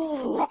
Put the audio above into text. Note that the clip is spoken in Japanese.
ん。